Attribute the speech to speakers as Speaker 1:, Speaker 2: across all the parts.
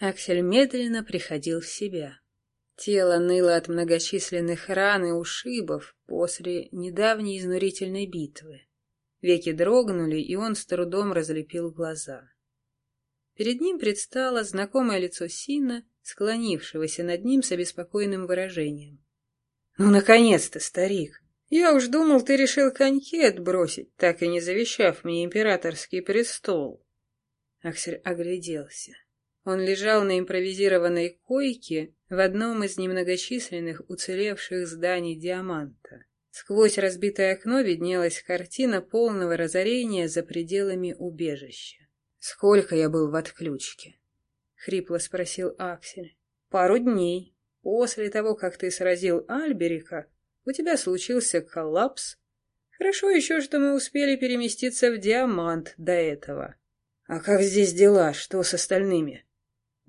Speaker 1: Аксель медленно приходил в себя. Тело ныло от многочисленных ран и ушибов после недавней изнурительной битвы. Веки дрогнули, и он с трудом разлепил глаза. Перед ним предстало знакомое лицо Сина, склонившегося над ним с обеспокоенным выражением. — Ну, наконец-то, старик! Я уж думал, ты решил коньки отбросить, так и не завещав мне императорский престол. Аксель огляделся. Он лежал на импровизированной койке в одном из немногочисленных уцелевших зданий Диаманта. Сквозь разбитое окно виднелась картина полного разорения за пределами убежища. «Сколько я был в отключке?» — хрипло спросил Аксель. «Пару дней. После того, как ты сразил Альберика, у тебя случился коллапс. Хорошо еще, что мы успели переместиться в Диамант до этого. А как здесь дела? Что с остальными?»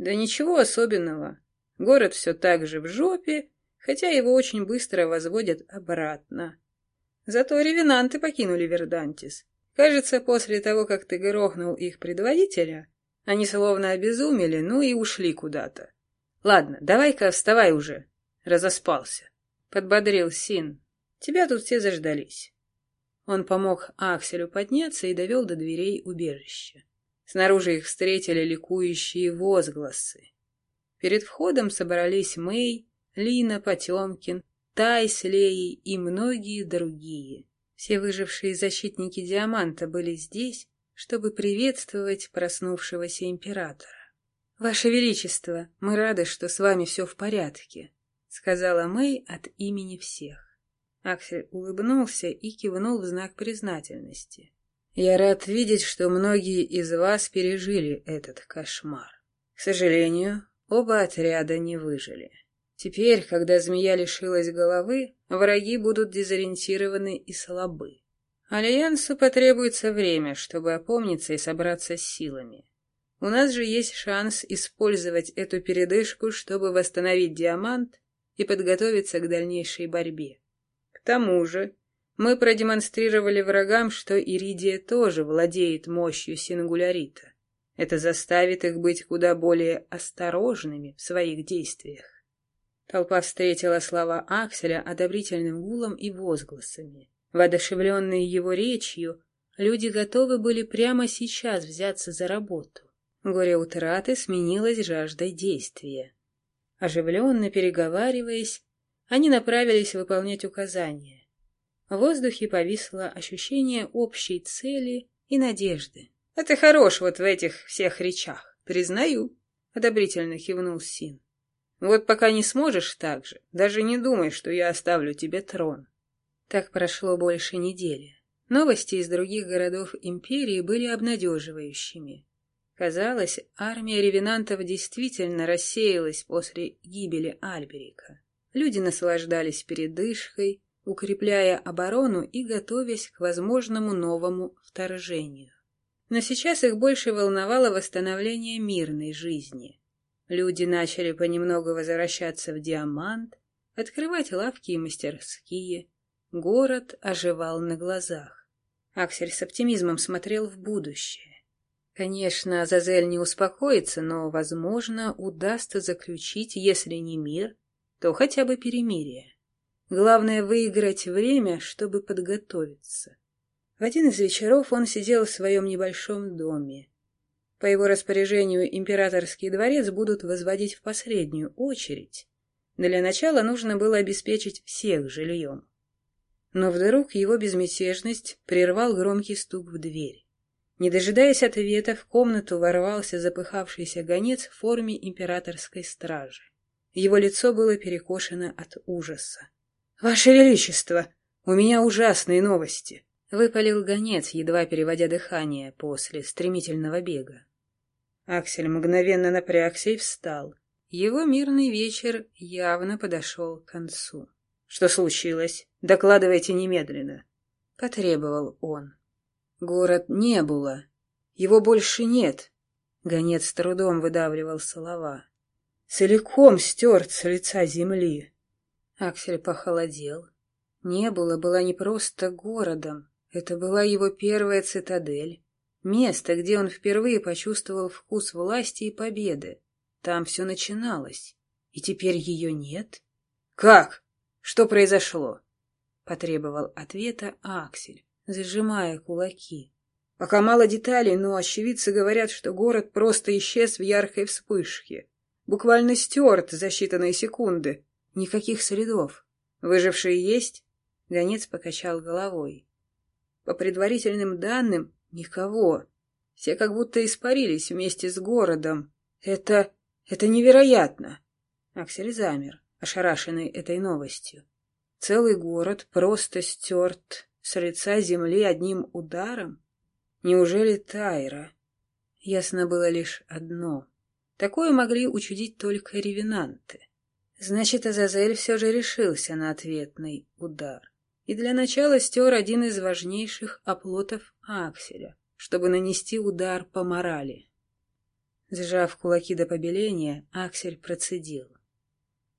Speaker 1: «Да ничего особенного. Город все так же в жопе, хотя его очень быстро возводят обратно. Зато ревенанты покинули Вердантис. Кажется, после того, как ты грохнул их предводителя, они словно обезумели, ну и ушли куда-то. Ладно, давай-ка вставай уже. Разоспался. Подбодрил Син. Тебя тут все заждались. Он помог Акселю подняться и довел до дверей убежища. Снаружи их встретили ликующие возгласы. Перед входом собрались Мэй, Лина Потемкин, Тай с и многие другие. Все выжившие защитники Диаманта были здесь, чтобы приветствовать проснувшегося императора. «Ваше Величество, мы рады, что с вами все в порядке», — сказала Мэй от имени всех. Аксель улыбнулся и кивнул в знак признательности. «Я рад видеть, что многие из вас пережили этот кошмар. К сожалению, Оба отряда не выжили. Теперь, когда змея лишилась головы, враги будут дезориентированы и слабы. Альянсу потребуется время, чтобы опомниться и собраться с силами. У нас же есть шанс использовать эту передышку, чтобы восстановить диамант и подготовиться к дальнейшей борьбе. К тому же, мы продемонстрировали врагам, что Иридия тоже владеет мощью сингулярита. Это заставит их быть куда более осторожными в своих действиях. Толпа встретила слова Акселя одобрительным гулом и возгласами. Воодушевленные его речью, люди готовы были прямо сейчас взяться за работу. Горе утраты сменилось жаждой действия. Оживленно переговариваясь, они направились выполнять указания. В воздухе повисло ощущение общей цели и надежды. — А ты хорош вот в этих всех речах, признаю, — одобрительно кивнул Син. — Вот пока не сможешь так же, даже не думай, что я оставлю тебе трон. Так прошло больше недели. Новости из других городов империи были обнадеживающими. Казалось, армия ревенантов действительно рассеялась после гибели Альберика. Люди наслаждались передышкой, укрепляя оборону и готовясь к возможному новому вторжению. Но сейчас их больше волновало восстановление мирной жизни. Люди начали понемногу возвращаться в Диамант, открывать лавки и мастерские. Город оживал на глазах. Аксель с оптимизмом смотрел в будущее. Конечно, Азазель не успокоится, но, возможно, удастся заключить, если не мир, то хотя бы перемирие. Главное — выиграть время, чтобы подготовиться. В один из вечеров он сидел в своем небольшом доме. По его распоряжению императорский дворец будут возводить в последнюю очередь. Для начала нужно было обеспечить всех жильем. Но вдруг его безмятежность прервал громкий стук в дверь. Не дожидаясь ответа, в комнату ворвался запыхавшийся гонец в форме императорской стражи. Его лицо было перекошено от ужаса. — Ваше Величество, у меня ужасные новости! Выпалил гонец, едва переводя дыхание после стремительного бега. Аксель мгновенно напрягся и встал. Его мирный вечер явно подошел к концу. — Что случилось? Докладывайте немедленно. — потребовал он. — Город не было. Его больше нет. Гонец с трудом выдавливал слова. — Целиком стерт с лица земли. Аксель похолодел. Небула была не просто городом, это была его первая цитадель, место, где он впервые почувствовал вкус власти и победы. там все начиналось, и теперь ее нет? Как? Что произошло? Потребовал ответа Аксель, зажимая кулаки. Пока мало деталей, но очевидцы говорят, что город просто исчез в яркой вспышке. Буквально стерт за считанные секунды. Никаких следов. Выжившие есть? Гонец покачал головой. По предварительным данным, никого. Все как будто испарились вместе с городом. Это... это невероятно. Аксель замер, ошарашенный этой новостью. Целый город просто стерт с лица земли одним ударом? Неужели Тайра? Ясно было лишь одно. Такое могли учудить только ревенанты. Значит, Азазель все же решился на ответный удар и для начала стер один из важнейших оплотов Акселя, чтобы нанести удар по морали. Сжав кулаки до побеления, Аксель процедил.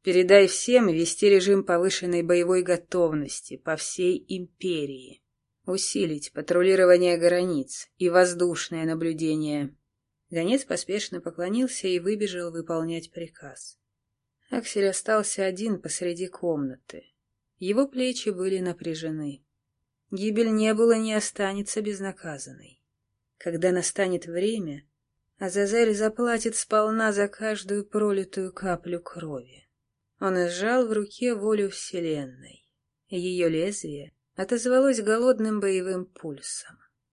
Speaker 1: «Передай всем вести режим повышенной боевой готовности по всей империи. Усилить патрулирование границ и воздушное наблюдение». Гонец поспешно поклонился и выбежал выполнять приказ. Аксель остался один посреди комнаты. Его плечи были напряжены. Гибель не было не останется безнаказанной. Когда настанет время, Азазель заплатит сполна за каждую пролитую каплю крови. Он сжал в руке волю Вселенной. Ее лезвие отозвалось голодным боевым пульсом.